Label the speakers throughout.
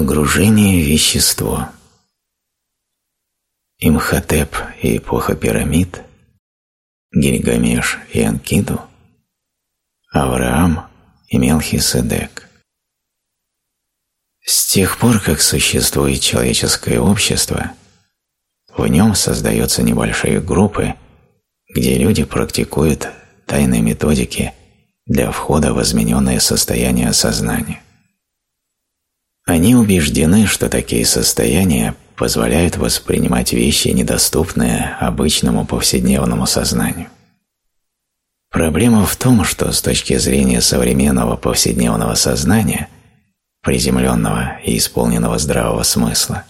Speaker 1: Погружение в вещество Имхотеп и эпоха пирамид, Гильгамеш и Анкиду, Авраам и Мелхиседек. С тех пор, как существует человеческое общество, в нем создаются небольшие группы, где люди практикуют тайные методики для входа в измененное состояние сознания. Они убеждены, что такие состояния позволяют воспринимать вещи, недоступные обычному повседневному сознанию. Проблема в том, что с точки зрения современного повседневного сознания, приземленного и исполненного здравого смысла,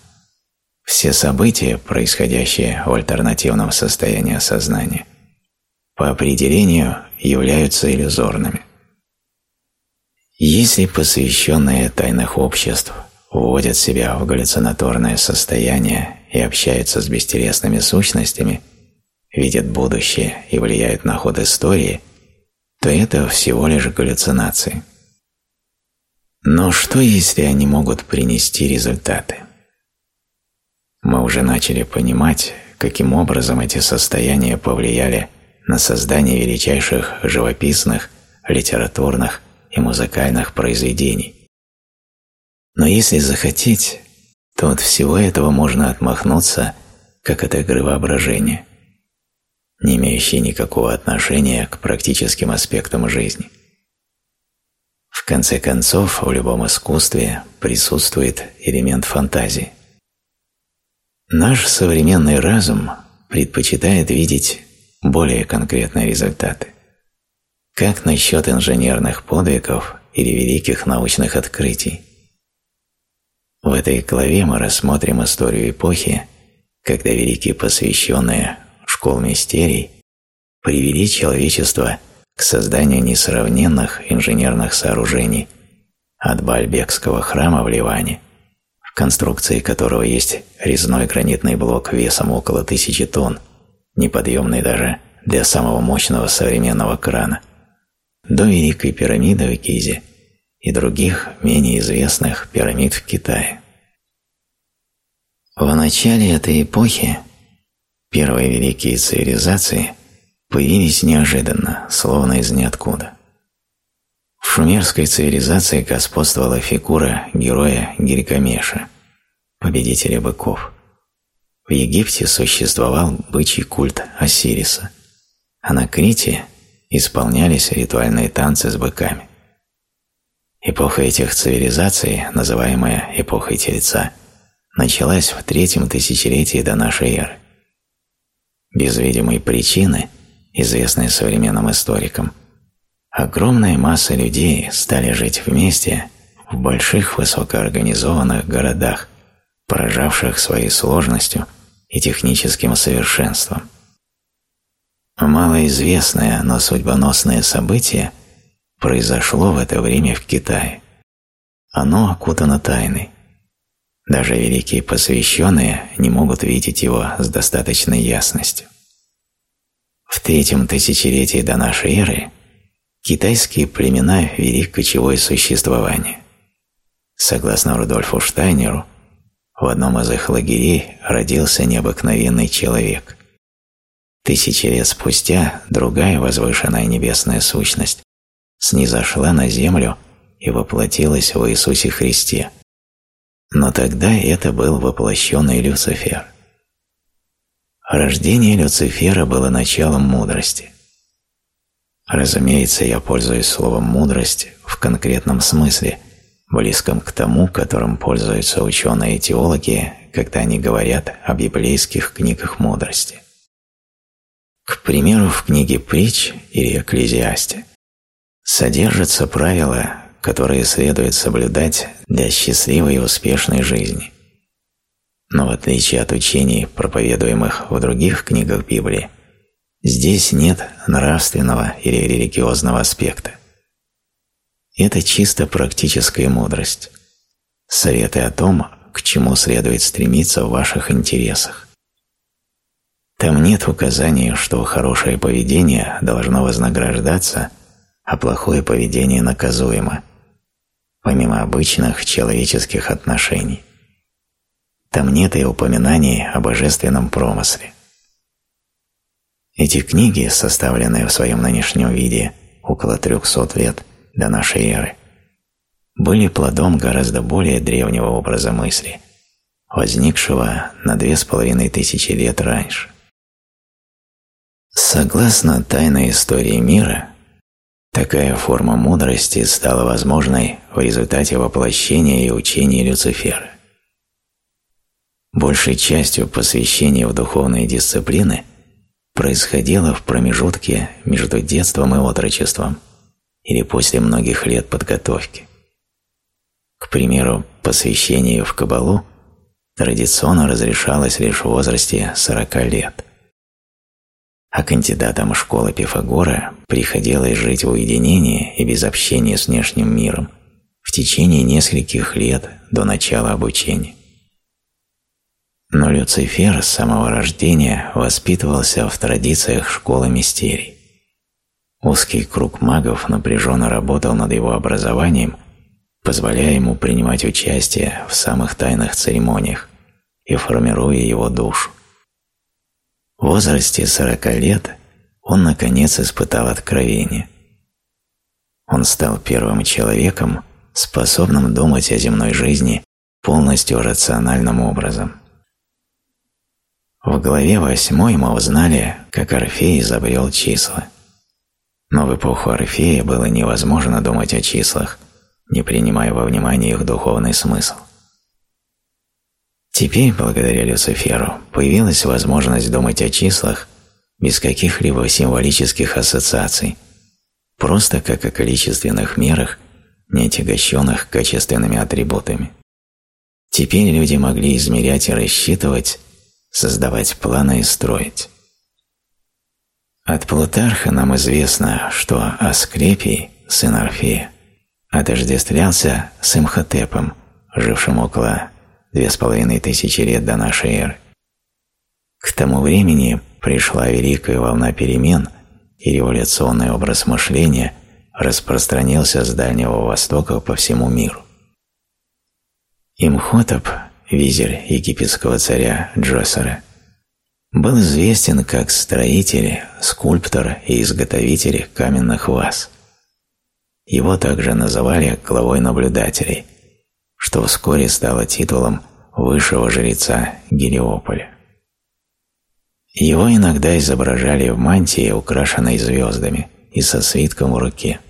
Speaker 1: все события, происходящие в альтернативном состоянии сознания, по определению являются иллюзорными. Если посвященные тайных обществ вводят себя в галлюцинаторное состояние и общаются с бестелесными сущностями, видят будущее и влияют на ход истории, то это всего лишь галлюцинации. Но что, если они могут принести результаты? Мы уже начали понимать, каким образом эти состояния повлияли на создание величайших живописных, литературных и музыкальных произведений. Но если захотеть, то от всего этого можно отмахнуться, как от игры воображения, не имеющей никакого отношения к практическим аспектам жизни. В конце концов, в любом искусстве присутствует элемент фантазии. Наш современный разум предпочитает видеть более конкретные результаты. Как насчет инженерных подвигов или великих научных открытий? В этой главе мы рассмотрим историю эпохи, когда великие посвященные школ мистерий привели человечество к созданию несравненных инженерных сооружений от Бальбекского храма в Ливане, в конструкции которого есть резной гранитный блок весом около тысячи тонн, неподъемный даже для самого мощного современного крана, до Великой пирамиды в Гизе и других менее известных пирамид в Китае. В начале этой эпохи первые великие цивилизации появились неожиданно, словно из ниоткуда. В шумерской цивилизации господствовала фигура героя Гильгамеша, победителя быков. В Египте существовал бычий культ Осириса, а на Крите исполнялись ритуальные танцы с быками. Эпоха этих цивилизаций, называемая эпохой Тельца, началась в третьем тысячелетии до нашей эры. Без видимой причины, известной современным историкам, огромная масса людей стали жить вместе в больших высокоорганизованных городах, поражавших своей сложностью и техническим совершенством. Малоизвестное, но судьбоносное событие произошло в это время в Китае. Оно окутано тайной. Даже великие посвященные не могут видеть его с достаточной ясностью. В третьем тысячелетии до нашей эры китайские племена вели кочевое существование. Согласно Рудольфу Штайнеру, в одном из их лагерей родился необыкновенный человек – Тысячи лет спустя другая возвышенная небесная сущность снизошла на землю и воплотилась в Иисусе Христе. Но тогда это был воплощенный Люцифер. Рождение Люцифера было началом мудрости. Разумеется, я пользуюсь словом «мудрость» в конкретном смысле, близком к тому, которым пользуются ученые и теологи, когда они говорят о библейских книгах мудрости. К примеру, в книге «Притч» или «Экклезиасте» содержатся правила, которые следует соблюдать для счастливой и успешной жизни. Но в отличие от учений, проповедуемых в других книгах Библии, здесь нет нравственного или религиозного аспекта. Это чисто практическая мудрость, советы о том, к чему следует стремиться в ваших интересах. Там нет указания, что хорошее поведение должно вознаграждаться, а плохое поведение наказуемо. помимо обычных человеческих отношений. Там нет и упоминаний о божественном промысле. Эти книги, составленные в своем нынешнем виде около 300 лет до нашей эры, были плодом гораздо более древнего образа мысли, возникшего на две с половиной тысячи лет раньше. Согласно тайной истории мира, такая форма мудрости стала возможной в результате воплощения и учения Люцифера. Большей частью посвящения в духовные дисциплины происходило в промежутке между детством и отрочеством или после многих лет подготовки. К примеру, посвящение в Кабалу традиционно разрешалось лишь в возрасте 40 лет. А кандидатам школы Пифагора приходилось жить в уединении и без общения с внешним миром в течение нескольких лет до начала обучения. Но Люцифер с самого рождения воспитывался в традициях школы мистерий. Узкий круг магов напряженно работал над его образованием, позволяя ему принимать участие в самых тайных церемониях и формируя его душу. В возрасте сорока лет он, наконец, испытал откровение. Он стал первым человеком, способным думать о земной жизни полностью рациональным образом. В главе 8 мы узнали, как Орфей изобрел числа. Но в эпоху Орфея было невозможно думать о числах, не принимая во внимание их духовный смысл. Теперь, благодаря Люциферу, появилась возможность думать о числах без каких-либо символических ассоциаций, просто как о количественных мерах, не отягощенных качественными атрибутами. Теперь люди могли измерять и рассчитывать создавать планы и строить. От Плутарха нам известно, что Асклепий, сын Орфея, отождествлялся с Имхотепом, жившим около две с половиной тысячи лет до нашей эры. К тому времени пришла великая волна перемен, и революционный образ мышления распространился с Дальнего Востока по всему миру. Имхотеп визирь египетского царя Джосера, был известен как строитель, скульптор и изготовитель каменных ваз. Его также называли главой наблюдателей, что вскоре стало титулом высшего жреца Гелиополя. Его иногда изображали в мантии, украшенной звездами, и со свитком в руке.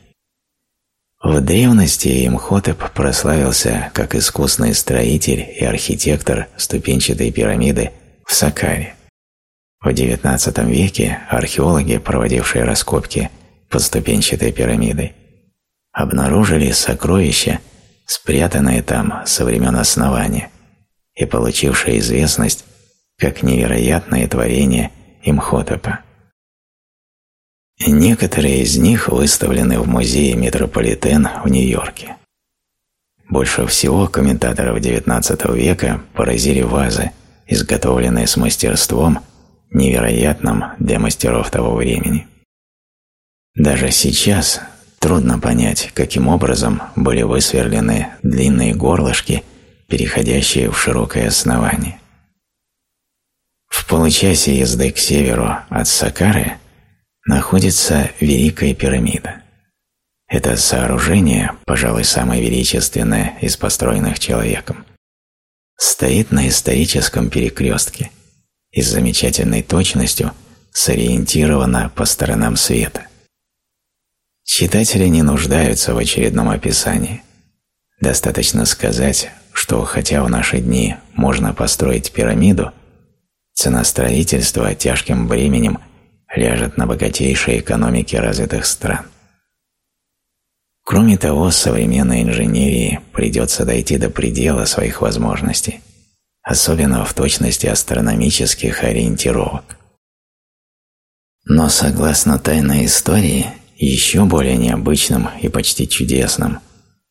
Speaker 1: В древности Имхотеп прославился как искусный строитель и архитектор ступенчатой пирамиды в Сакаре. В XIX веке археологи, проводившие раскопки под ступенчатой пирамидой, обнаружили сокровища, спрятанные там со времен основания и получившие известность как невероятное творение Имхотепа. Некоторые из них выставлены в музее Метрополитен в Нью-Йорке. Больше всего комментаторов XIX века поразили вазы, изготовленные с мастерством, невероятным для мастеров того времени. Даже сейчас трудно понять, каким образом были высверлены длинные горлышки, переходящие в широкое основание. В получасе езды к северу от Сакары – находится Великая пирамида. Это сооружение, пожалуй, самое величественное из построенных человеком, стоит на историческом перекрестке и с замечательной точностью сориентировано по сторонам света. Читатели не нуждаются в очередном описании. Достаточно сказать, что хотя в наши дни можно построить пирамиду, цена строительства тяжким бременем – ляжет на богатейшие экономики развитых стран. Кроме того, современной инженерии придется дойти до предела своих возможностей, особенно в точности астрономических ориентировок. Но согласно тайной истории, еще более необычным и почти чудесным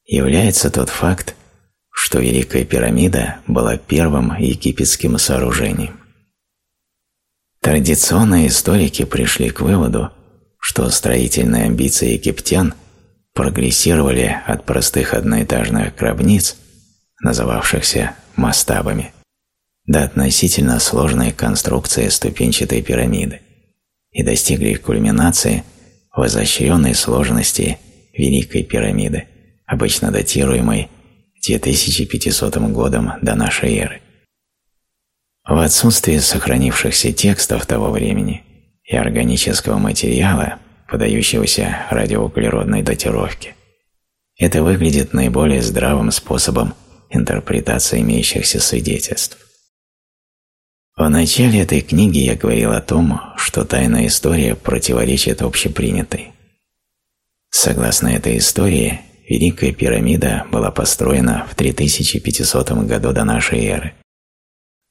Speaker 1: является тот факт, что Великая пирамида была первым египетским сооружением. Традиционные историки пришли к выводу, что строительные амбиции египтян прогрессировали от простых одноэтажных гробниц, называвшихся мастабами, до относительно сложной конструкции ступенчатой пирамиды и достигли кульминации в изощренной сложности Великой пирамиды, обычно датируемой 2500 годом до нашей эры. В отсутствие сохранившихся текстов того времени и органического материала, подающегося радиоуглеродной датировке, это выглядит наиболее здравым способом интерпретации имеющихся свидетельств. В начале этой книги я говорил о том, что тайная история противоречит общепринятой. Согласно этой истории, Великая пирамида была построена в 3500 году до нашей эры,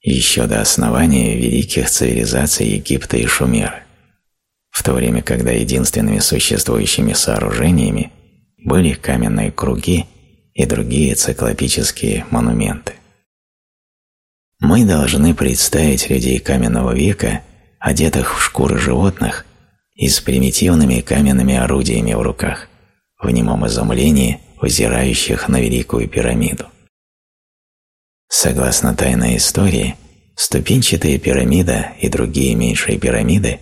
Speaker 1: еще до основания великих цивилизаций Египта и Шумера, в то время, когда единственными существующими сооружениями были каменные круги и другие циклопические монументы. Мы должны представить людей каменного века, одетых в шкуры животных и с примитивными каменными орудиями в руках, в немом изумлении, взирающих на Великую пирамиду. Согласно тайной истории, ступенчатая пирамида и другие меньшие пирамиды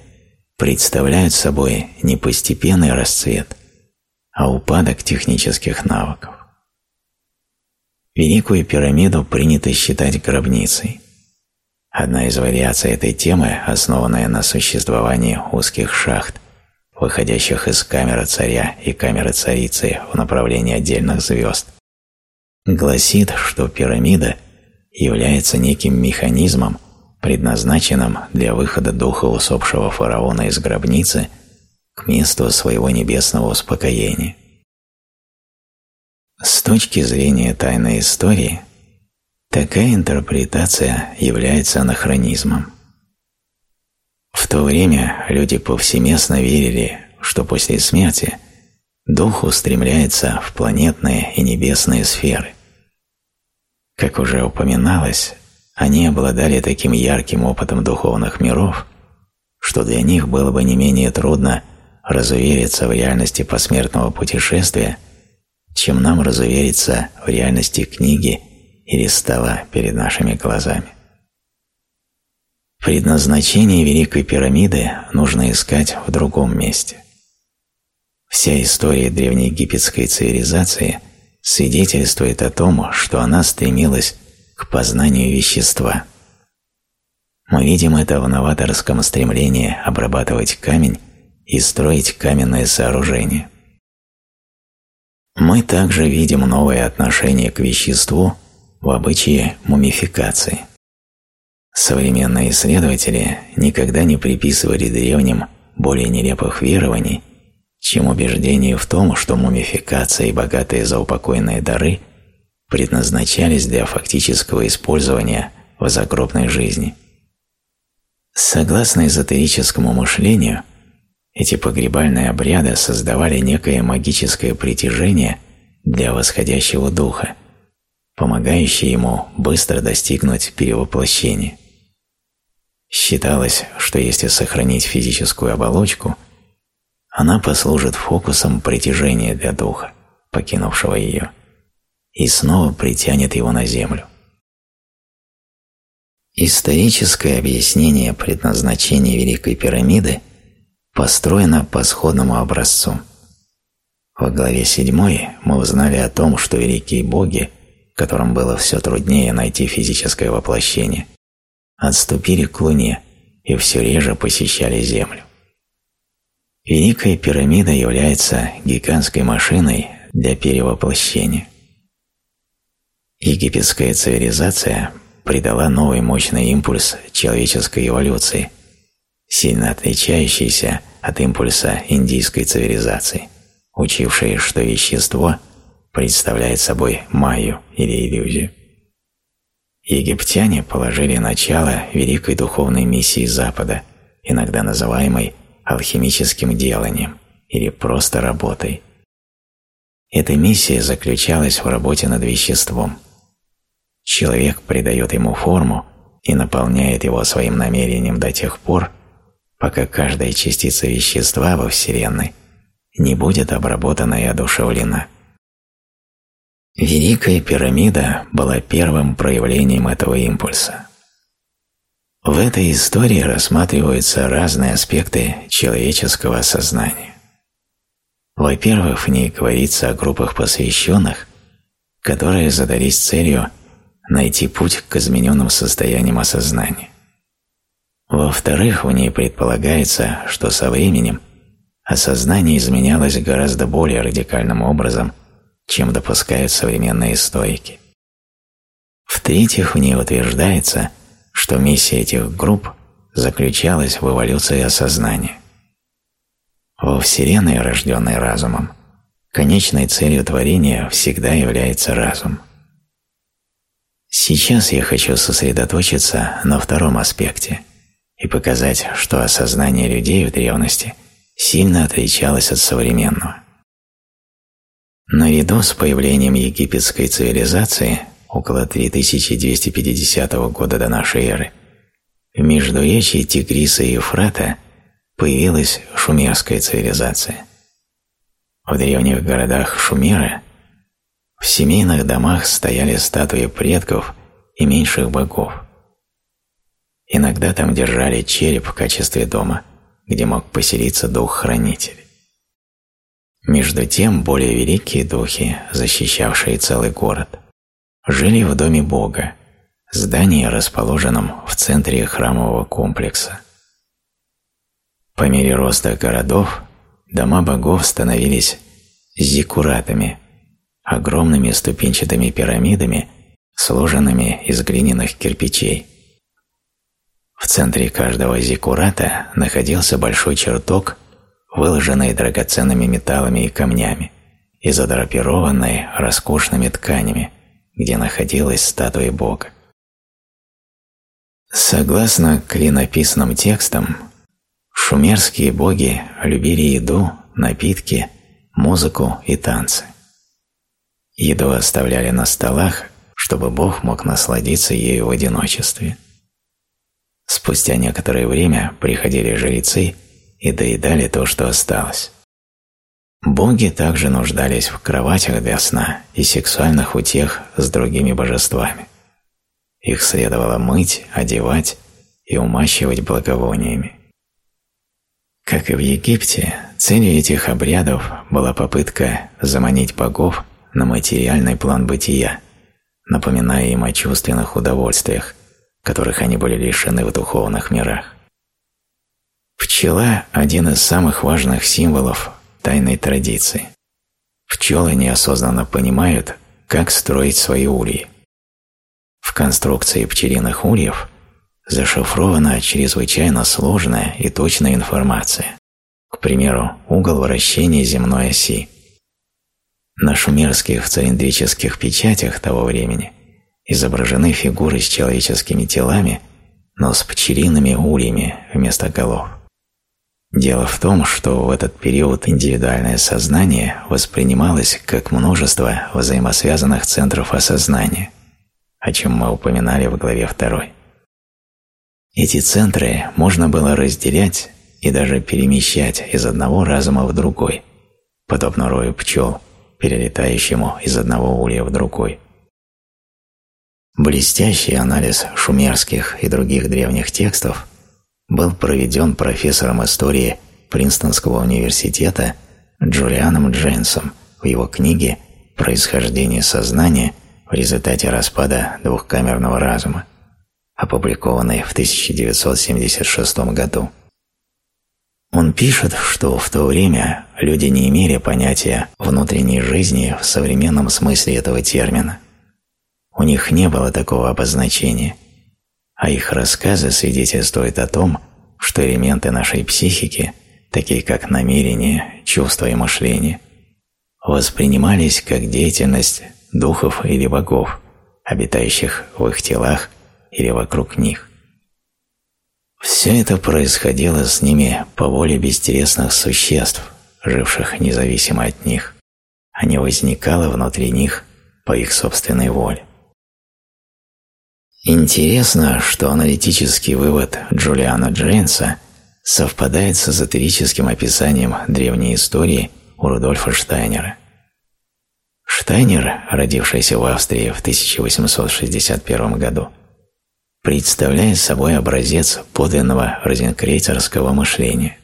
Speaker 1: представляют собой не постепенный расцвет, а упадок технических навыков. Великую пирамиду принято считать гробницей. Одна из вариаций этой темы, основанная на существовании узких шахт, выходящих из камеры царя и камеры царицы в направлении отдельных звезд, гласит, что пирамида является неким механизмом, предназначенным для выхода духа усопшего фараона из гробницы к месту своего небесного успокоения. С точки зрения тайной истории, такая интерпретация является анахронизмом. В то время люди повсеместно верили, что после смерти дух устремляется в планетные и небесные сферы. Как уже упоминалось, они обладали таким ярким опытом духовных миров, что для них было бы не менее трудно разувериться в реальности посмертного путешествия – чем нам разувериться в реальности книги или стола перед нашими глазами. Предназначение Великой пирамиды нужно искать в другом месте. Вся история древнеегипетской цивилизации свидетельствует о том, что она стремилась к познанию вещества. Мы видим это в новаторском стремлении обрабатывать камень и строить каменные сооружения. Мы также видим новое отношение к веществу в обычае мумификации. Современные исследователи никогда не приписывали древним более нелепых верований, чем убеждение в том, что мумификация и богатые заупокойные дары предназначались для фактического использования в загробной жизни. Согласно эзотерическому мышлению – эти погребальные обряды создавали некое магическое притяжение для восходящего духа, помогающее ему быстро достигнуть перевоплощения. Считалось, что если сохранить физическую оболочку, она послужит фокусом притяжения для духа, покинувшего ее, и снова притянет его на землю. Историческое объяснение предназначения Великой пирамиды – построена по сходному образцу. В главе 7 мы узнали о том, что великие боги, которым было все труднее найти физическое воплощение, отступили к Луне и все реже посещали Землю. Великая пирамида является гигантской машиной для перевоплощения. Египетская цивилизация придала новый мощный импульс человеческой эволюции, сильно отличающийся от импульса индийской цивилизации, учившей, что вещество представляет собой майю или иллюзию. Египтяне положили начало великой духовной миссии Запада, иногда называемой алхимическим деланием или просто работой. Эта миссия заключалась в работе над веществом. Человек придает ему форму и наполняет его своим намерением до тех пор, пока каждая частица вещества во Вселенной не будет обработана и одушевлена. Великая пирамида была первым проявлением этого импульса. В этой истории рассматриваются разные аспекты человеческого сознания. Во-первых, в ней говорится о группах посвященных, которые задались целью найти путь к измененным состояниям осознания. Во-вторых, в ней предполагается, что со временем осознание изменялось гораздо более радикальным образом, чем допускают современные стойки. В-третьих, в ней утверждается, что миссия этих групп заключалась в эволюции осознания. Во Вселенной, рожденной разумом, конечной целью творения всегда является разум. Сейчас я хочу сосредоточиться на втором аспекте и показать, что осознание людей в древности сильно отличалось от современного. Наряду с появлением египетской цивилизации около 3250 года до нашей эры в междуречии Тигриса и Ефрата появилась шумерская цивилизация. В древних городах Шумера в семейных домах стояли статуи предков и меньших богов. Иногда там держали череп в качестве дома, где мог поселиться дух-хранитель. Между тем более великие духи, защищавшие целый город, жили в доме Бога, здании, расположенном в центре храмового комплекса. По мере роста городов дома богов становились зиккуратами, огромными ступенчатыми пирамидами, сложенными из глиняных кирпичей. В центре каждого зиккурата находился большой чертог, выложенный драгоценными металлами и камнями и задрапированный роскошными тканями, где находилась статуя Бога. Согласно клинописным текстам, Шумерские боги любили еду, напитки, музыку и танцы. Еду оставляли на столах, чтобы бог мог насладиться ею в одиночестве. Спустя некоторое время приходили жрецы и доедали то, что осталось. Боги также нуждались в кроватях для сна и сексуальных утех с другими божествами. Их следовало мыть, одевать и умащивать благовониями. Как и в Египте, целью этих обрядов была попытка заманить богов на материальный план бытия, напоминая им о чувственных удовольствиях, которых они были лишены в духовных мирах. Пчела – один из самых важных символов тайной традиции. Пчелы неосознанно понимают, как строить свои ульи. В конструкции пчелиных ульев – зашифрована чрезвычайно сложная и точная информация. К примеру, угол вращения земной оси. На шумерских цилиндрических печатях того времени изображены фигуры с человеческими телами, но с пчелиными ульями вместо голов. Дело в том, что в этот период индивидуальное сознание воспринималось как множество взаимосвязанных центров осознания, о чем мы упоминали в главе 2. Эти центры можно было разделять и даже перемещать из одного разума в другой, подобно рою пчел, перелетающему из одного улья в другой. Блестящий анализ шумерских и других древних текстов был проведен профессором истории Принстонского университета Джулианом Дженсом в его книге «Происхождение сознания в результате распада двухкамерного разума» опубликованной в 1976 году. Он пишет, что в то время люди не имели понятия внутренней жизни в современном смысле этого термина. У них не было такого обозначения, а их рассказы свидетельствуют о том, что элементы нашей психики, такие как намерение, чувство и мышление, воспринимались как деятельность духов или богов, обитающих в их телах или вокруг них. Все это происходило с ними по воле бестересных существ, живших независимо от них, а не возникало внутри них по их собственной воле. Интересно, что аналитический вывод Джулиана Джейнса совпадает с эзотерическим описанием древней истории у Рудольфа Штайнера. Штайнер, родившийся в Австрии в 1861 году, представляет собой образец подлинного розенкрейцерского мышления.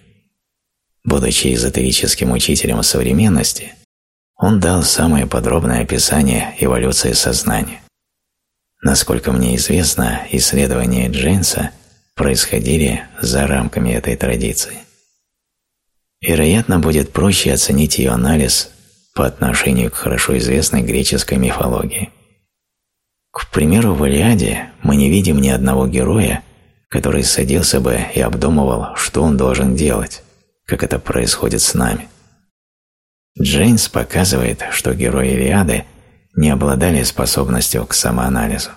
Speaker 1: Будучи эзотерическим учителем современности, он дал самое подробное описание эволюции сознания. Насколько мне известно, исследования Джейнса происходили за рамками этой традиции. Вероятно, будет проще оценить ее анализ по отношению к хорошо известной греческой мифологии. К примеру, в «Илиаде» мы не видим ни одного героя, который садился бы и обдумывал, что он должен делать, как это происходит с нами. Джейнс показывает, что герои «Илиады» не обладали способностью к самоанализу.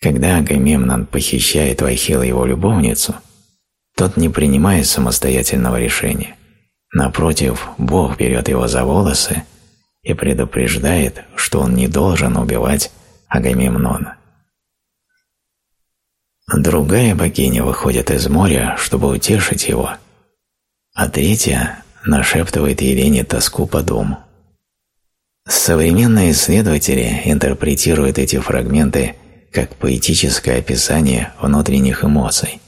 Speaker 1: Когда Агамемнон похищает у Ахилла его любовницу, тот не принимает самостоятельного решения. Напротив, Бог берет его за волосы и предупреждает, что он не должен убивать Агамемнона. Другая богиня выходит из моря, чтобы утешить его, а третья нашептывает Елене тоску по дому. Современные исследователи интерпретируют эти фрагменты как поэтическое описание внутренних эмоций,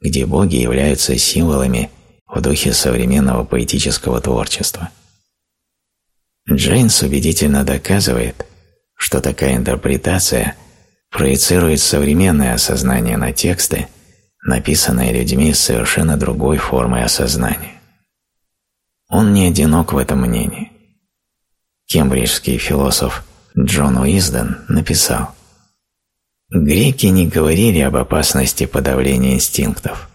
Speaker 1: где боги являются символами в духе современного поэтического творчества. Джейнс убедительно доказывает, что такая интерпретация проецирует современное осознание на тексты, написанные людьми с совершенно другой формой осознания. Он не одинок в этом мнении. Кембриджский философ Джон Уизден написал «Греки не говорили об опасности подавления инстинктов,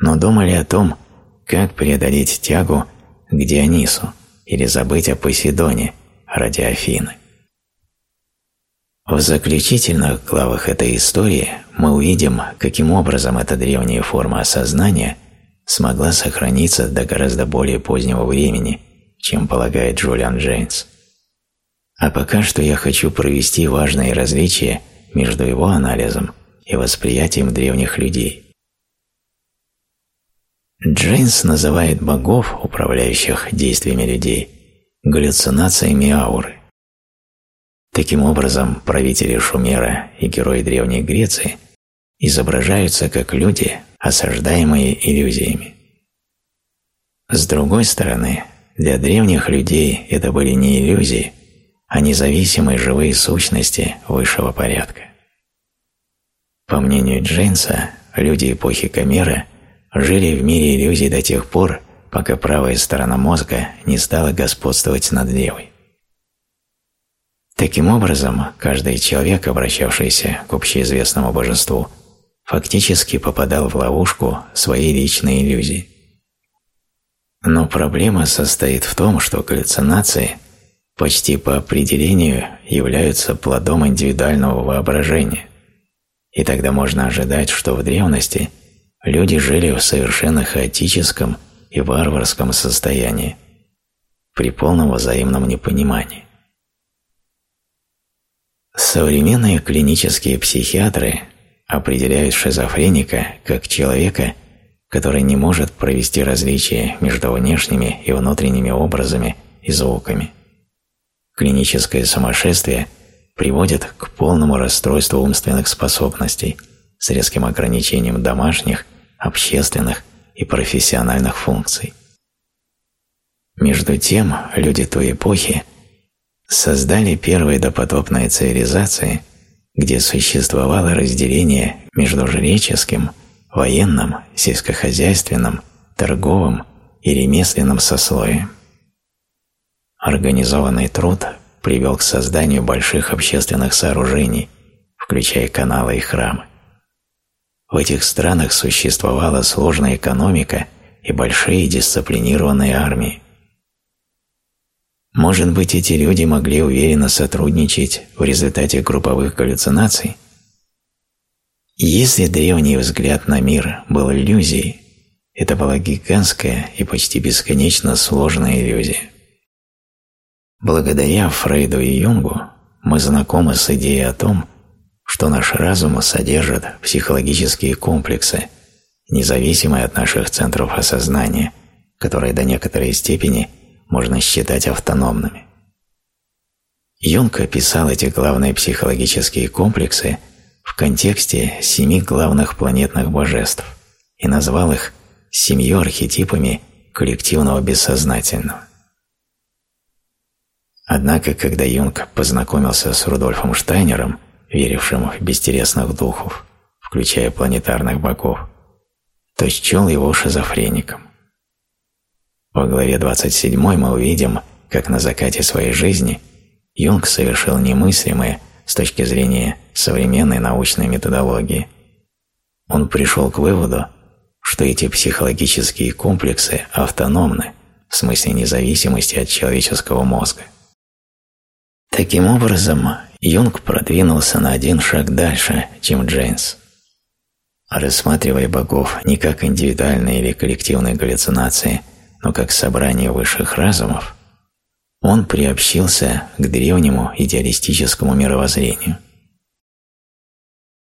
Speaker 1: но думали о том, как преодолеть тягу к Дионису или забыть о Посейдоне ради Афины. В заключительных главах этой истории мы увидим, каким образом эта древняя форма осознания смогла сохраниться до гораздо более позднего времени, чем полагает Джулиан Джейнс. А пока что я хочу провести важные различия между его анализом и восприятием древних людей. Джейнс называет богов, управляющих действиями людей, галлюцинациями ауры. Таким образом, правители Шумера и герои Древней Греции изображаются как люди, осаждаемые иллюзиями. С другой стороны, для древних людей это были не иллюзии, а независимые живые сущности высшего порядка. По мнению Джейнса, люди эпохи Камеры – жили в мире иллюзий до тех пор, пока правая сторона мозга не стала господствовать над левой. Таким образом, каждый человек, обращавшийся к общеизвестному божеству, фактически попадал в ловушку своей личной иллюзии. Но проблема состоит в том, что галлюцинации почти по определению являются плодом индивидуального воображения, и тогда можно ожидать, что в древности – люди жили в совершенно хаотическом и варварском состоянии, при полном взаимном непонимании. Современные клинические психиатры определяют шизофреника как человека, который не может провести различия между внешними и внутренними образами и звуками. Клиническое сумасшествие приводит к полному расстройству умственных способностей с резким ограничением домашних – общественных и профессиональных функций. Между тем, люди той эпохи создали первые допотопные цивилизации, где существовало разделение между жреческим, военным, сельскохозяйственным, торговым и ремесленным сословием. Организованный труд привел к созданию больших общественных сооружений, включая каналы и храмы. В этих странах существовала сложная экономика и большие дисциплинированные армии. Может быть, эти люди могли уверенно сотрудничать в результате групповых галлюцинаций? Если древний взгляд на мир был иллюзией, это была гигантская и почти бесконечно сложная иллюзия. Благодаря Фрейду и Юнгу мы знакомы с идеей о том, что наш разум содержит психологические комплексы, независимые от наших центров осознания, которые до некоторой степени можно считать автономными. Юнг описал эти главные психологические комплексы в контексте семи главных планетных божеств и назвал их семью архетипами коллективного бессознательного. Однако, когда Юнг познакомился с Рудольфом Штайнером, верившим в бестересных духов, включая планетарных богов, то счел его шизофреником. Во главе 27 мы увидим, как на закате своей жизни Юнг совершил немыслимое с точки зрения современной научной методологии. Он пришел к выводу, что эти психологические комплексы автономны в смысле независимости от человеческого мозга. Таким образом, Юнг продвинулся на один шаг дальше, чем Джейнс. Рассматривая богов не как индивидуальные или коллективные галлюцинации, но как собрание высших разумов, он приобщился к древнему идеалистическому мировоззрению.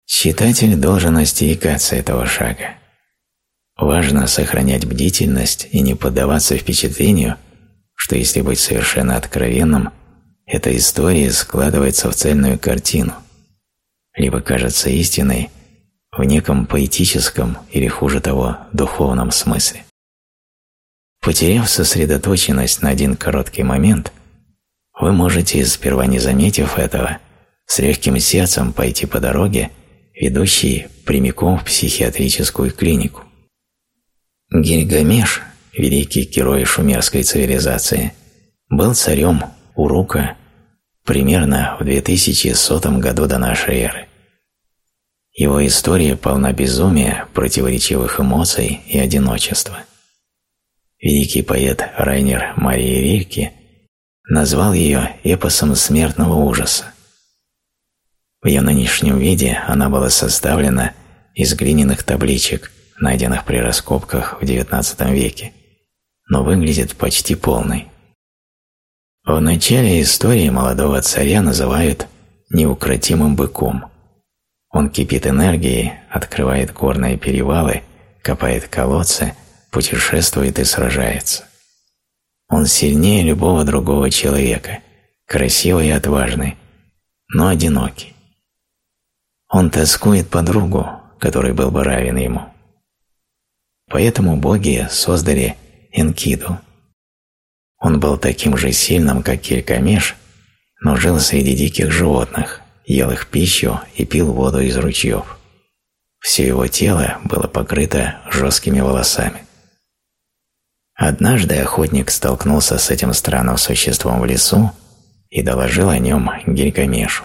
Speaker 1: Читатель должен остерегаться этого шага. Важно сохранять бдительность и не поддаваться впечатлению, что если быть совершенно откровенным, эта история складывается в цельную картину, либо кажется истиной в неком поэтическом или, хуже того, духовном смысле. Потеряв сосредоточенность на один короткий момент, вы можете, сперва не заметив этого, с легким сердцем пойти по дороге, ведущей прямиком в психиатрическую клинику. Гильгамеш, великий герой шумерской цивилизации, был царем Урука примерно в 2100 году до нашей эры. Его история полна безумия, противоречивых эмоций и одиночества. Великий поэт Райнер Марии Рильке назвал ее эпосом смертного ужаса. В ее нынешнем виде она была составлена из глиняных табличек – найденных при раскопках в XIX веке, но выглядит почти полной. В начале истории молодого царя называют неукротимым быком. Он кипит энергией, открывает горные перевалы, копает колодцы, путешествует и сражается. Он сильнее любого другого человека, красивый и отважный, но одинокий. Он тоскует по другу, который был бы равен ему. Поэтому боги создали Энкиду. Он был таким же сильным, как Килькамеш, но жил среди диких животных, ел их пищу и пил воду из ручьев. Все его тело было покрыто жесткими волосами. Однажды охотник столкнулся с этим странным существом в лесу и доложил о нем Гильгамешу.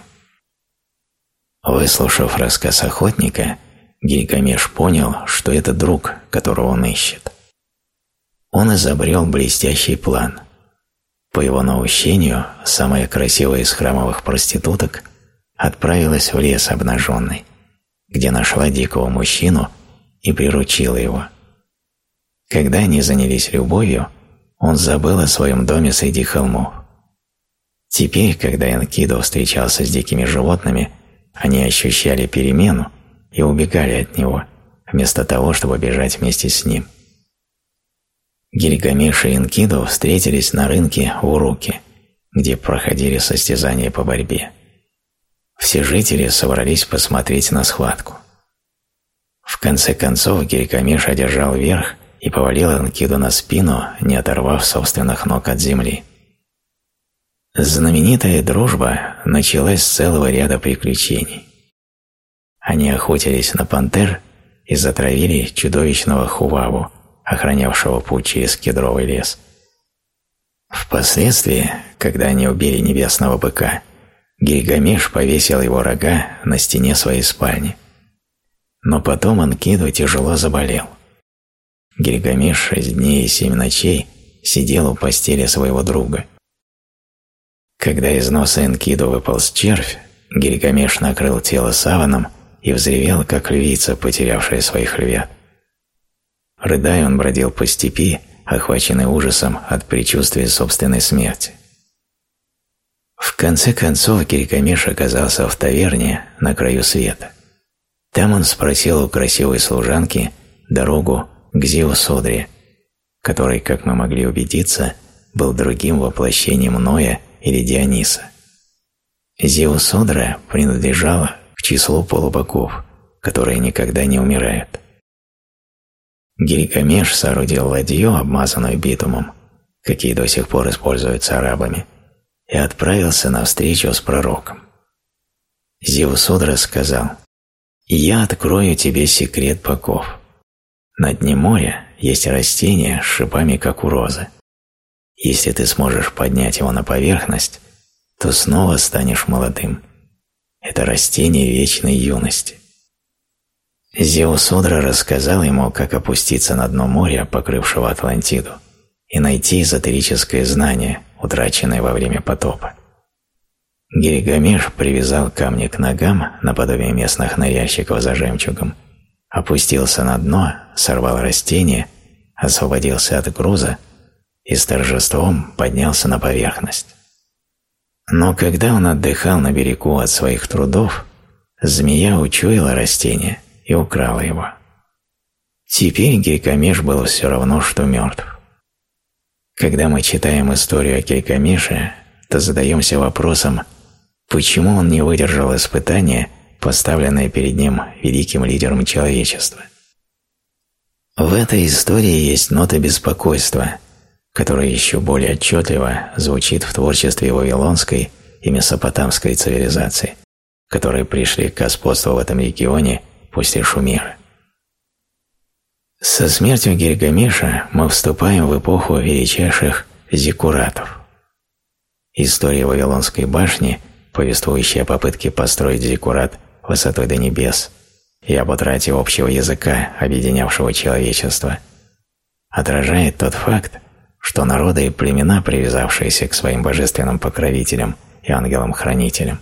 Speaker 1: Выслушав рассказ охотника, Гильгамеш понял, что это друг, которого он ищет. Он изобрел блестящий план. По его наущению, самая красивая из храмовых проституток отправилась в лес обнаженной, где нашла дикого мужчину и приручила его. Когда они занялись любовью, он забыл о своем доме среди холмов. Теперь, когда Энкидо встречался с дикими животными, они ощущали перемену, и убегали от него, вместо того, чтобы бежать вместе с ним. Гильгамеш и Инкиду встретились на рынке в Уруке, где проходили состязания по борьбе. Все жители собрались посмотреть на схватку. В конце концов Гильгамеш одержал верх и повалил Инкиду на спину, не оторвав собственных ног от земли. Знаменитая дружба началась с целого ряда приключений. Они охотились на пантер и затравили чудовищного Хуваву, охранявшего путь через кедровый лес. Впоследствии, когда они убили небесного быка, Гильгамеш повесил его рога на стене своей спальни. Но потом Анкиду тяжело заболел. Гильгамеш шесть дней и семь ночей сидел у постели своего друга. Когда из носа Энкиду выполз червь, Гильгамеш накрыл тело саваном и взревел, как львица, потерявшая своих львят. Рыдая, он бродил по степи, охваченный ужасом от предчувствия собственной смерти. В конце концов Кирикамеш оказался в таверне на краю света. Там он спросил у красивой служанки дорогу к Зио-Содре, который, как мы могли убедиться, был другим воплощением Ноя или Диониса. Зеусодра принадлежала к числу полубогов, которые никогда не умирают. Гильгамеш соорудил ладью, обмазанную битумом, какие до сих пор используются арабами, и отправился на встречу с пророком. Зевсудра сказал, «Я открою тебе секрет богов. На дне моря есть растение с шипами, как у розы. Если ты сможешь поднять его на поверхность, то снова станешь молодым. Это растение вечной юности. Зеусудра рассказал ему, как опуститься на дно моря, покрывшего Атлантиду, и найти эзотерическое знание, утраченное во время потопа. Гильгамеш привязал камни к ногам, наподобие местных ныряльщиков за жемчугом, опустился на дно, сорвал растение, освободился от груза и с торжеством поднялся на поверхность. Но когда он отдыхал на берегу от своих трудов, змея учуяла растение и украла его. Теперь Гильгамеш был все равно, что мертв. Когда мы читаем историю о Гильгамеше, то задаемся вопросом, почему он не выдержал испытания, поставленное перед ним великим лидером человечества. В этой истории есть нота беспокойства, которая еще более отчетливо звучит в творчестве вавилонской и месопотамской цивилизации, которые пришли к господству в этом регионе после Шумера. Со смертью Гильгамеша мы вступаем в эпоху величайших зиккуратов. История Вавилонской башни, повествующая о попытке построить зиккурат высотой до небес и об утрате общего языка, объединявшего человечество, отражает тот факт, что народы и племена, привязавшиеся к своим божественным покровителям и ангелам-хранителям,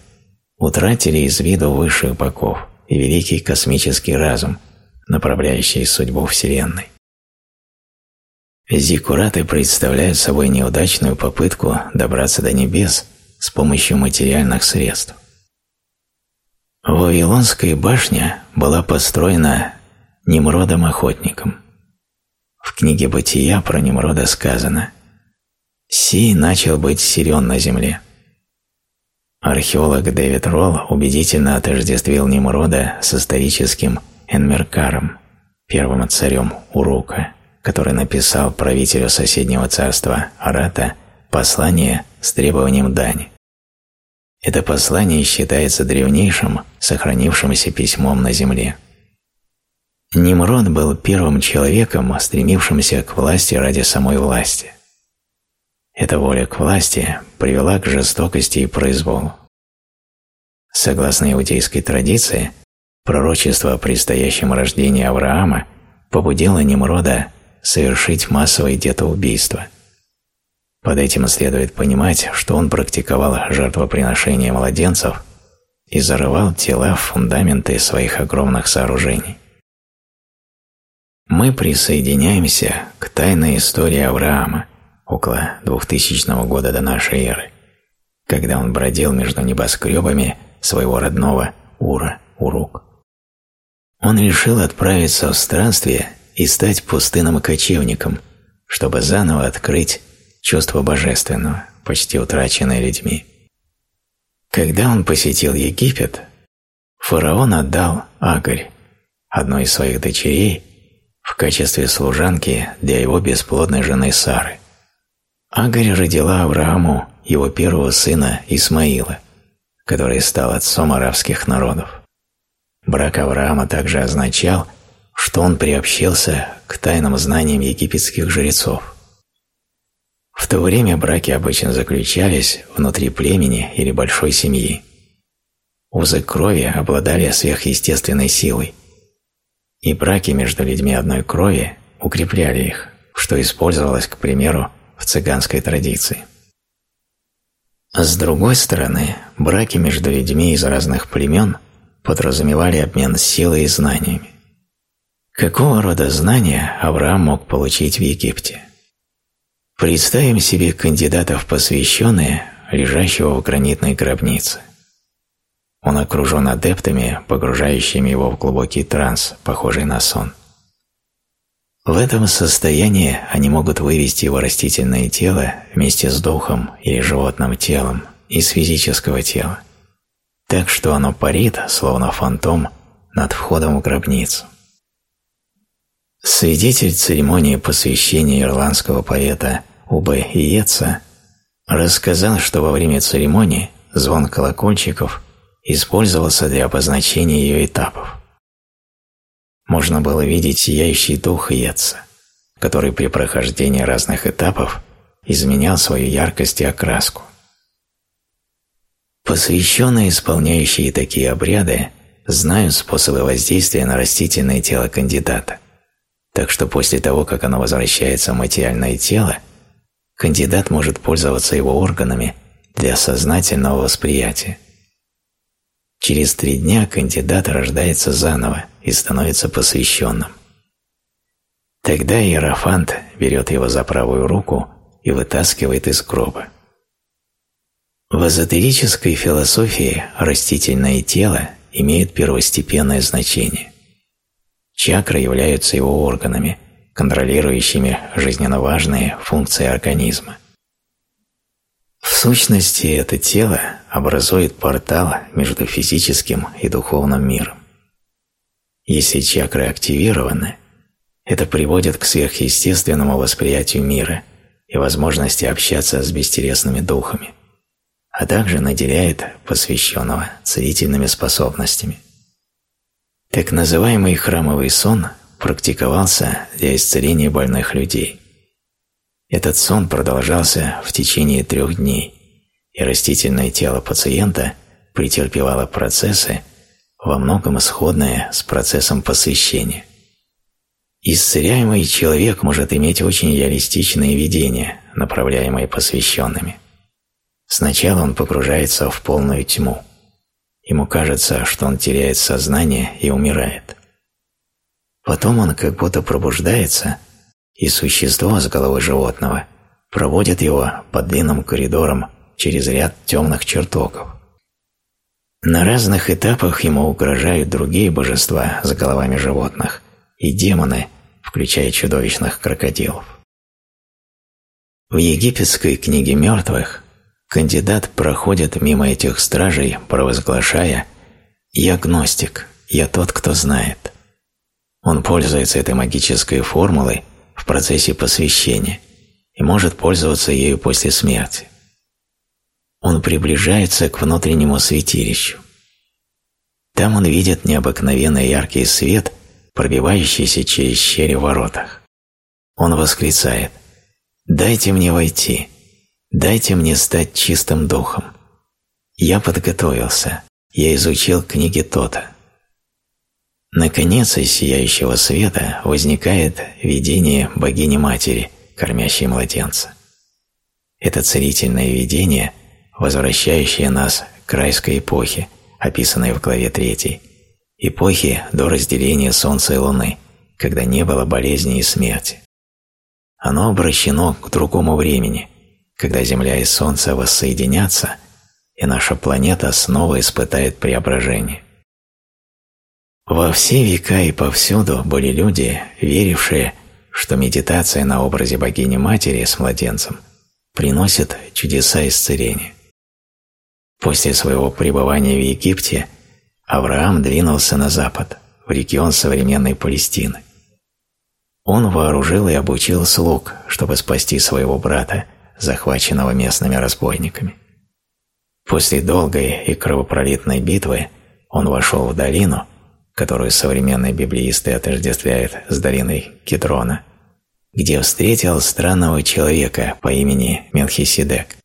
Speaker 1: утратили из виду высших богов – великий космический разум, направляющий судьбу Вселенной. Зиккураты представляют собой неудачную попытку добраться до небес с помощью материальных средств. Вавилонская башня была построена Немродом-охотником. В книге «Бытия» про Немрода сказано «Сей начал быть силен на земле». Археолог Дэвид Ролл убедительно отождествил Немрода с историческим Энмеркаром, первым царем Урука, который написал правителю соседнего царства Арата послание с требованием дани. Это послание считается древнейшим, сохранившимся письмом на земле. Немрод был первым человеком, стремившимся к власти ради самой власти – эта воля к власти привела к жестокости и произволу. Согласно иудейской традиции, пророчество о предстоящем рождении Авраама побудило Немрода совершить массовое детоубийство. Под этим следует понимать, что он практиковал жертвоприношение младенцев и зарывал тела в фундаменты своих огромных сооружений. Мы присоединяемся к тайной истории Авраама, около 2000 года до нашей эры, когда он бродил между небоскребами своего родного Ура, Урук. Он решил отправиться в странствие и стать пустынным кочевником, чтобы заново открыть чувство божественного, почти утраченное людьми. Когда он посетил Египет, фараон отдал Агарь, одну из своих дочерей, в качестве служанки для его бесплодной жены Сары. Агарь родила Аврааму его первого сына Исмаила, который стал отцом арабских народов. Брак Авраама также означал, что он приобщился к тайным знаниям египетских жрецов. В то время браки обычно заключались внутри племени или большой семьи. Узы крови обладали сверхъестественной силой, и браки между людьми одной крови укрепляли их, что использовалось, к примеру, в цыганской традиции. С другой стороны, браки между людьми из разных племен подразумевали обмен силой и знаниями. Какого рода знания Авраам мог получить в Египте? Представим себе кандидатов посвященные, лежащего в гранитной гробнице. Он окружен адептами, погружающими его в глубокий транс, похожий на сон. В этом состоянии они могут вывести его растительное тело вместе с духом или животным телом из физического тела, так что оно парит, словно фантом, над входом в гробницу. Свидетель церемонии посвящения ирландского поэта Убе Иеца рассказал, что во время церемонии звон колокольчиков использовался для обозначения ее этапов. Можно было видеть сияющий дух Иеца, который при прохождении разных этапов изменял свою яркость и окраску. Посвященные, исполняющие такие обряды, знают способы воздействия на растительное тело кандидата, так что после того, как оно возвращается в материальное тело, кандидат может пользоваться его органами для сознательного восприятия. Через три дня кандидат рождается заново и становится посвященным. Тогда Иерофант берет его за правую руку и вытаскивает из гроба. В эзотерической философии растительное тело имеет первостепенное значение. Чакры являются его органами, контролирующими жизненно важные функции организма. В сущности, это тело образует портал между физическим и духовным миром. Если чакры активированы, это приводит к сверхъестественному восприятию мира и возможности общаться с бестересными духами, а также наделяет посвященного целительными способностями. Так называемый храмовый сон практиковался для исцеления больных людей. Этот сон продолжался в течение трех дней, и растительное тело пациента претерпевало процессы, во многом сходные с процессом посвящения. Исцеляемый человек может иметь очень реалистичные видения, направляемые посвященными. Сначала он погружается в полную тьму. Ему кажется, что он теряет сознание и умирает. Потом он как будто пробуждается – и существо с головой животного проводит его по длинным коридорам через ряд темных чертогов. На разных этапах ему угрожают другие божества с головами животных и демоны, включая чудовищных крокодилов. В египетской книге мертвых кандидат проходит мимо этих стражей, провозглашая «Я гностик, я тот, кто знает». Он пользуется этой магической формулой, в процессе посвящения и может пользоваться ею после смерти. Он приближается к внутреннему святилищу. Там он видит необыкновенно яркий свет, пробивающийся через щели в воротах. Он восклицает «Дайте мне войти, дайте мне стать чистым духом. Я подготовился, я изучил книги Тота, Наконец, из сияющего света возникает видение богини-матери, кормящей младенца. Это целительное видение, возвращающее нас к райской эпохе, описанной в главе 3, эпохи до разделения Солнца и Луны, когда не было болезни и смерти. Оно обращено к другому времени, когда Земля и Солнце воссоединятся, и наша планета снова испытает преображение. Во все века и повсюду были люди, верившие, что медитация на образе богини-матери с младенцем приносит чудеса исцеления. После своего пребывания в Египте Авраам двинулся на запад, в регион современной Палестины. Он вооружил и обучил слуг, чтобы спасти своего брата, захваченного местными разбойниками. После долгой и кровопролитной битвы он вошел в долину – которую современные библеисты отождествляют с долиной Кедрона, где встретил странного человека по имени Мелхиседек.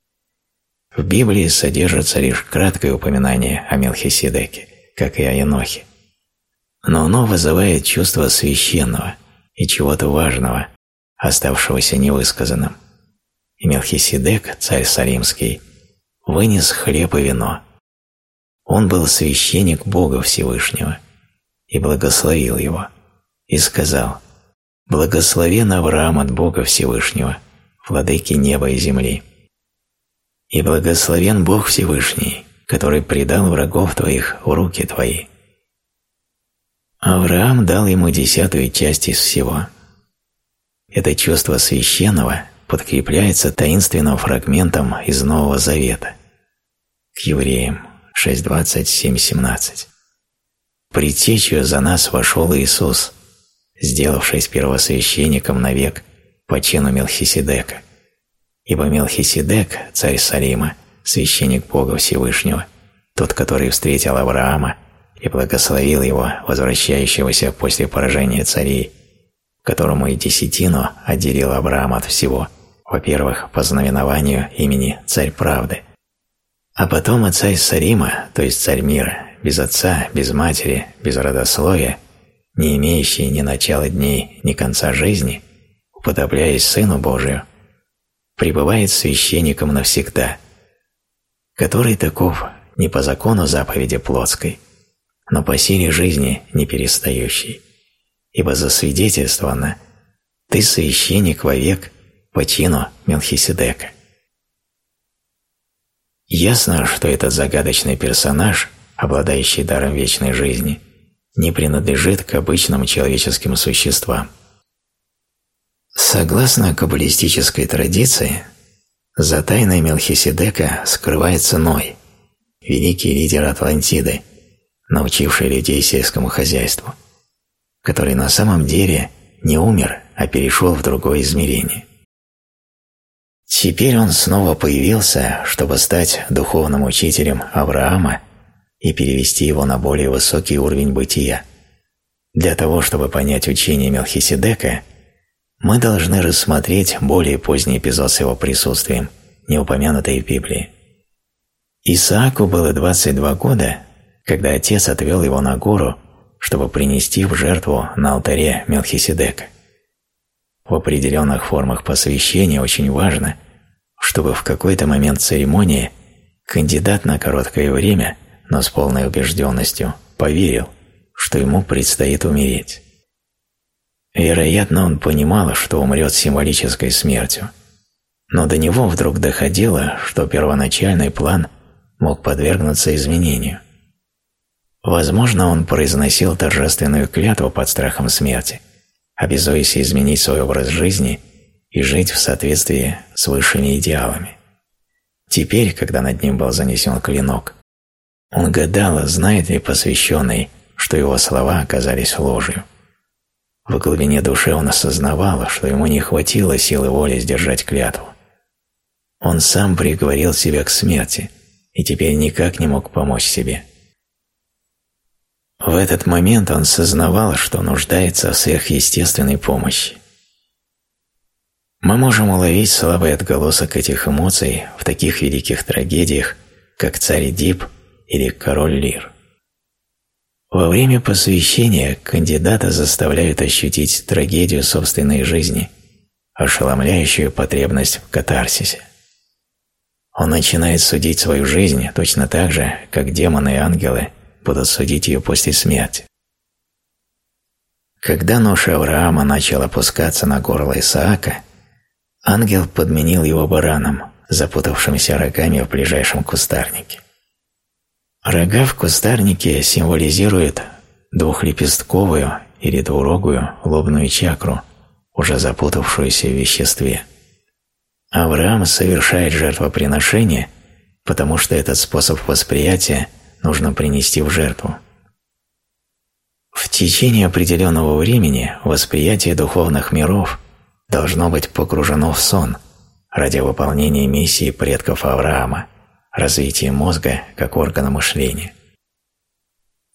Speaker 1: В Библии содержится лишь краткое упоминание о Мелхиседеке, как и о Енохе. Но оно вызывает чувство священного и чего-то важного, оставшегося невысказанным. И Мелхиседек, царь Салимский, вынес хлеб и вино. Он был священник Бога Всевышнего – и благословил его, и сказал, «Благословен Авраам от Бога Всевышнего, владыки неба и земли. И благословен Бог Всевышний, который предал врагов твоих в руки твои». Авраам дал ему десятую часть из всего. это чувство священного подкрепляется таинственным фрагментом из Нового Завета. К евреям 6.27.17. «Предтечью за нас вошел Иисус, сделавшись первосвященником навек по чину Мелхиседека. Ибо Мелхиседек, царь Салима, священник Бога Всевышнего, тот, который встретил Авраама и благословил его, возвращающегося после поражения царей, которому и десятину отделил Авраам от всего, во-первых, по знаменованию имени Царь Правды, а потом и царь Сарима, то есть царь мира, без отца, без матери, без родословия, не имеющий ни начала дней, ни конца жизни, уподобляясь Сыну Божию, пребывает священником навсегда, который таков не по закону заповеди плотской, но по силе жизни не перестающей, ибо засвидетельствовано «Ты священник вовек по чину Мелхиседека». Ясно, что этот загадочный персонаж, обладающий даром вечной жизни, не принадлежит к обычным человеческим существам. Согласно каббалистической традиции, за тайной Мелхиседека скрывается Ной, великий лидер Атлантиды, научивший людей сельскому хозяйству, который на самом деле не умер, а перешел в другое измерение. Теперь он снова появился, чтобы стать духовным учителем Авраама и перевести его на более высокий уровень бытия. Для того, чтобы понять учение Мелхиседека, мы должны рассмотреть более поздний эпизод с его присутствием, не упомянутый в Библии. Исааку было 22 года, когда отец отвел его на гору, чтобы принести в жертву на алтаре Мелхиседека. В определенных формах посвящения очень важно, чтобы в какой-то момент церемонии кандидат на короткое время, но с полной убежденностью, поверил, что ему предстоит умереть. Вероятно, он понимал, что умрет символической смертью, но до него вдруг доходило, что первоначальный план мог подвергнуться изменению. Возможно, он произносил торжественную клятву под страхом смерти, обязуясь изменить свой образ жизни и жить в соответствии с высшими идеалами. Теперь, когда над ним был занесен клинок, он гадал, знает ли посвященный, что его слова оказались ложью. В глубине души он осознавал, что ему не хватило силы воли сдержать клятву. Он сам приговорил себя к смерти и теперь никак не мог помочь себе. В этот момент он сознавал, что нуждается в сверхъестественной помощи. Мы можем уловить слабый отголосок этих эмоций в таких великих трагедиях, как «Царь Дип» или «Король Лир». Во время посвящения кандидата заставляют ощутить трагедию собственной жизни, ошеломляющую потребность в катарсисе. Он начинает судить свою жизнь точно так же, как демоны и ангелы будут судить ее после смерти. Когда нож Авраама начал опускаться на горло Исаака, ангел подменил его бараном, запутавшимся рогами в ближайшем кустарнике. Рога в кустарнике символизируют двухлепестковую или двурогую лобную чакру, уже запутавшуюся в веществе. Авраам совершает жертвоприношение, потому что этот способ восприятия нужно принести в жертву. В течение определенного времени восприятие духовных миров должно быть погружено в сон ради выполнения миссии предков Авраама, развития мозга как органа мышления.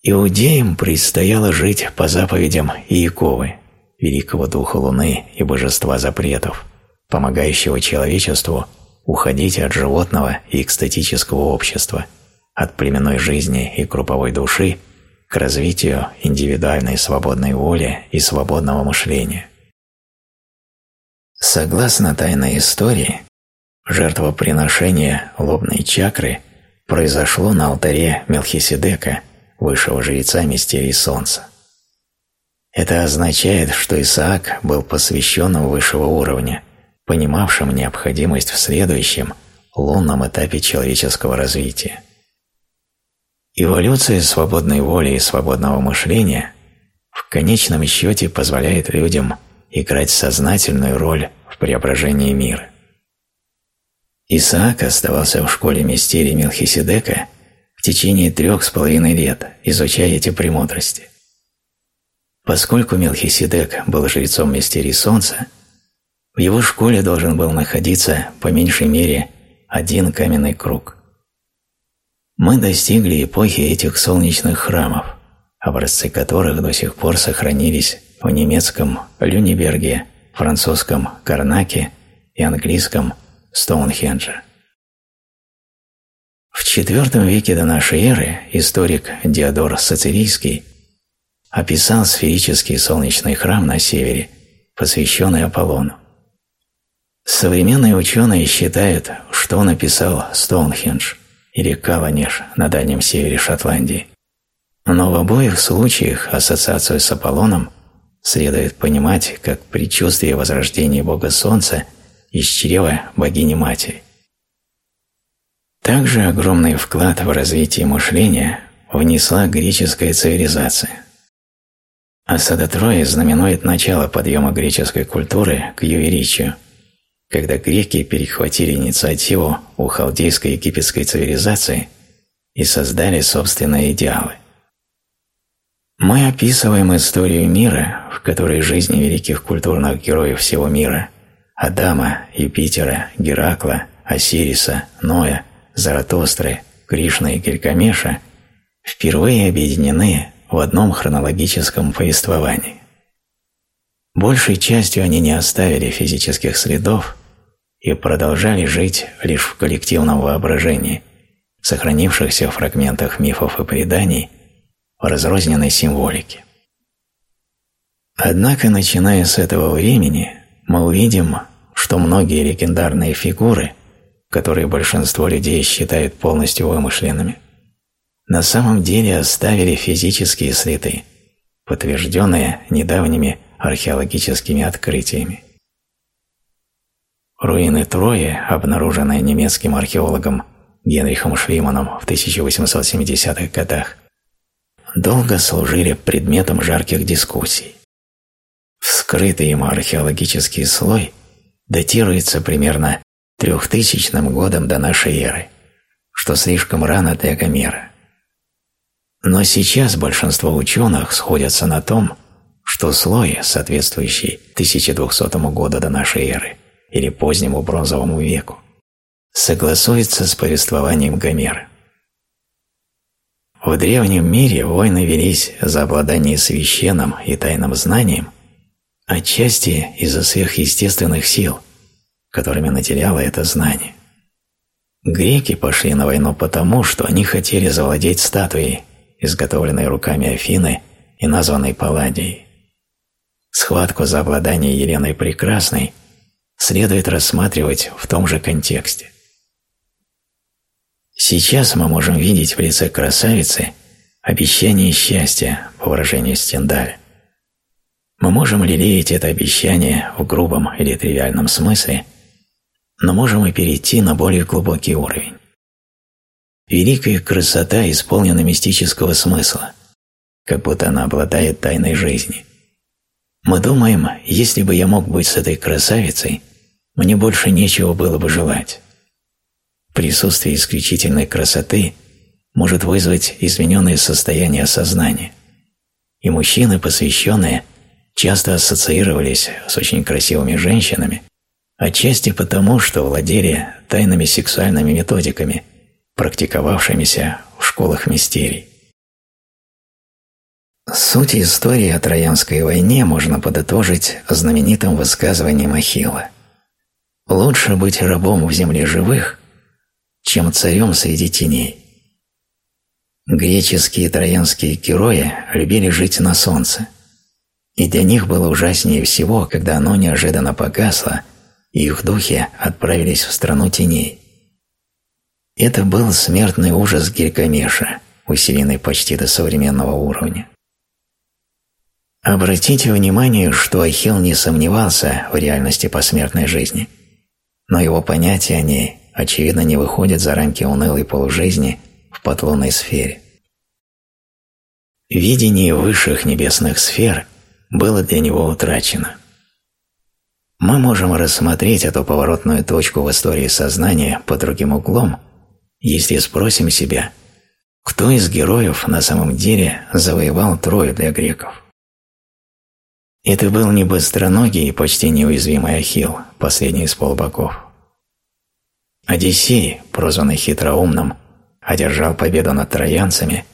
Speaker 1: Иудеям предстояло жить по заповедям Иековы, великого духа Луны и божества запретов, помогающего человечеству уходить от животного и экстатического общества, от племенной жизни и групповой души к развитию индивидуальной свободной воли и свободного мышления. Согласно тайной истории, жертвоприношение лобной чакры произошло на алтаре Мелхиседека, высшего жреца мистерии Солнца. Это означает, что Исаак был посвященным высшего уровня, понимавшим необходимость в следующем, лунном этапе человеческого развития. Эволюция свободной воли и свободного мышления в конечном счете позволяет людям играть сознательную роль в преображении мира. Исаак оставался в школе мистерии Мелхиседека в течение трех с половиной лет, изучая эти премудрости. Поскольку Мелхиседек был жрецом мистерии Солнца, в его школе должен был находиться по меньшей мере один каменный круг. Мы достигли эпохи этих солнечных храмов, образцы которых до сих пор сохранились в немецком Люниберге, французском Карнаке и английском Стоунхендже. В IV веке до нашей эры историк Диодор Сацилийский описал сферический солнечный храм на севере, посвященный Аполлону. Современные ученые считают, что он описал Стоунхендж или Каванеш на дальнем севере Шотландии. Но в обоих случаях ассоциацию с Аполлоном следует понимать как предчувствие возрождения Бога Солнца из чрева богини-матери. Также огромный вклад в развитие мышления внесла греческая цивилизация. Осада Трои знаменует начало подъема греческой культуры к ее величию, когда греки перехватили инициативу у халдейской египетской цивилизации и создали собственные идеалы. Мы описываем историю мира, в которой жизни великих культурных героев всего мира – Адама, Юпитера, Геракла, Осириса, Ноя, Заратостры, Кришны и Гильгамеша – впервые объединены в одном хронологическом повествовании. Большей частью они не оставили физических следов и продолжали жить лишь в коллективном воображении, сохранившихся в фрагментах мифов и преданий в разрозненной символике. Однако, начиная с этого времени, мы увидим, что многие легендарные фигуры, которые большинство людей считают полностью вымышленными, на самом деле оставили физические следы, подтвержденные недавними археологическими открытиями. Руины Трои, обнаруженные немецким археологом Генрихом Шлиманом в 1870-х годах, долго служили предметом жарких дискуссий. Вскрытый им археологический слой датируется примерно трехтысячным годом до нашей эры, что слишком рано для Гомера. Но сейчас большинство ученых сходятся на том, что слой, соответствующий 1200 году до нашей эры или позднему бронзовому веку, согласуется с повествованием Гомера. В древнем мире войны велись за обладание священным и тайным знанием, отчасти из-за сверхъестественных сил, которыми наделяло это знание. Греки пошли на войну потому, что они хотели завладеть статуей, изготовленной руками Афины и названной Палладией. Схватку за обладание Еленой Прекрасной следует рассматривать в том же контексте. Сейчас мы можем видеть в лице красавицы обещание счастья, по выражению Стендаля. Мы можем лелеять это обещание в грубом или тривиальном смысле, но можем и перейти на более глубокий уровень. Великая красота исполнена мистического смысла, как будто она обладает тайной жизни. Мы думаем, если бы я мог быть с этой красавицей, мне больше нечего было бы желать. Присутствие исключительной красоты может вызвать измененное состояние сознания, и мужчины, посвященные, часто ассоциировались с очень красивыми женщинами, отчасти потому, что владели тайными сексуальными методиками – практиковавшимися в школах мистерий. Суть истории о Троянской войне можно подытожить знаменитым высказыванием Ахилла. «Лучше быть рабом в земле живых, чем царем среди теней». Греческие и троянские герои любили жить на солнце, и для них было ужаснее всего, когда оно неожиданно погасло, и их духи отправились в страну теней. Это был смертный ужас Гильгамеша, усиленный почти до современного уровня. Обратите внимание, что Ахилл не сомневался в реальности посмертной жизни, но его понятия о ней, очевидно, не выходят за рамки унылой полужизни в подлунной сфере. Видение высших небесных сфер было для него утрачено. мы можем рассмотреть эту поворотную точку в истории сознания под другим углом, если спросим себя, кто из героев на самом деле завоевал Трою для греков. Это был не быстроногий и почти неуязвимый Ахилл, последний из полубоков. Одиссей, прозванный хитроумным, одержал победу над троянцами,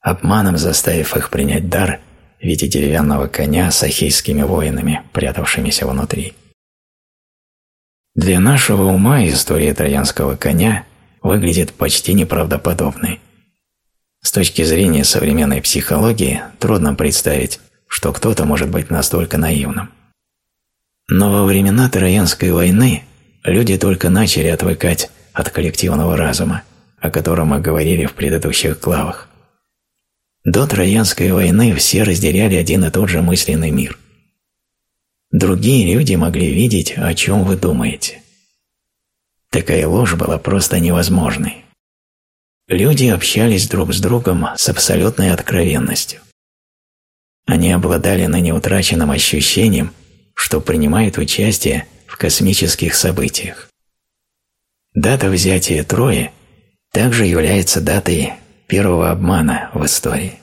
Speaker 1: обманом заставив их принять дар в виде деревянного коня с ахейскими воинами, прятавшимися внутри. Для нашего ума история троянского коня выглядит почти неправдоподобной. С точки зрения современной психологии трудно представить, что кто-то может быть настолько наивным. Но во времена Троянской войны люди только начали отвыкать от коллективного разума, о котором мы говорили в предыдущих главах. До Троянской войны все разделяли один и тот же мысленный мир. Другие люди могли видеть, о чем вы думаете. Такая ложь была просто невозможной. Люди общались друг с другом с абсолютной откровенностью. Они обладали на неутраченным ощущением, что принимают участие в космических событиях. Дата взятия Трои также является датой первого обмана в истории.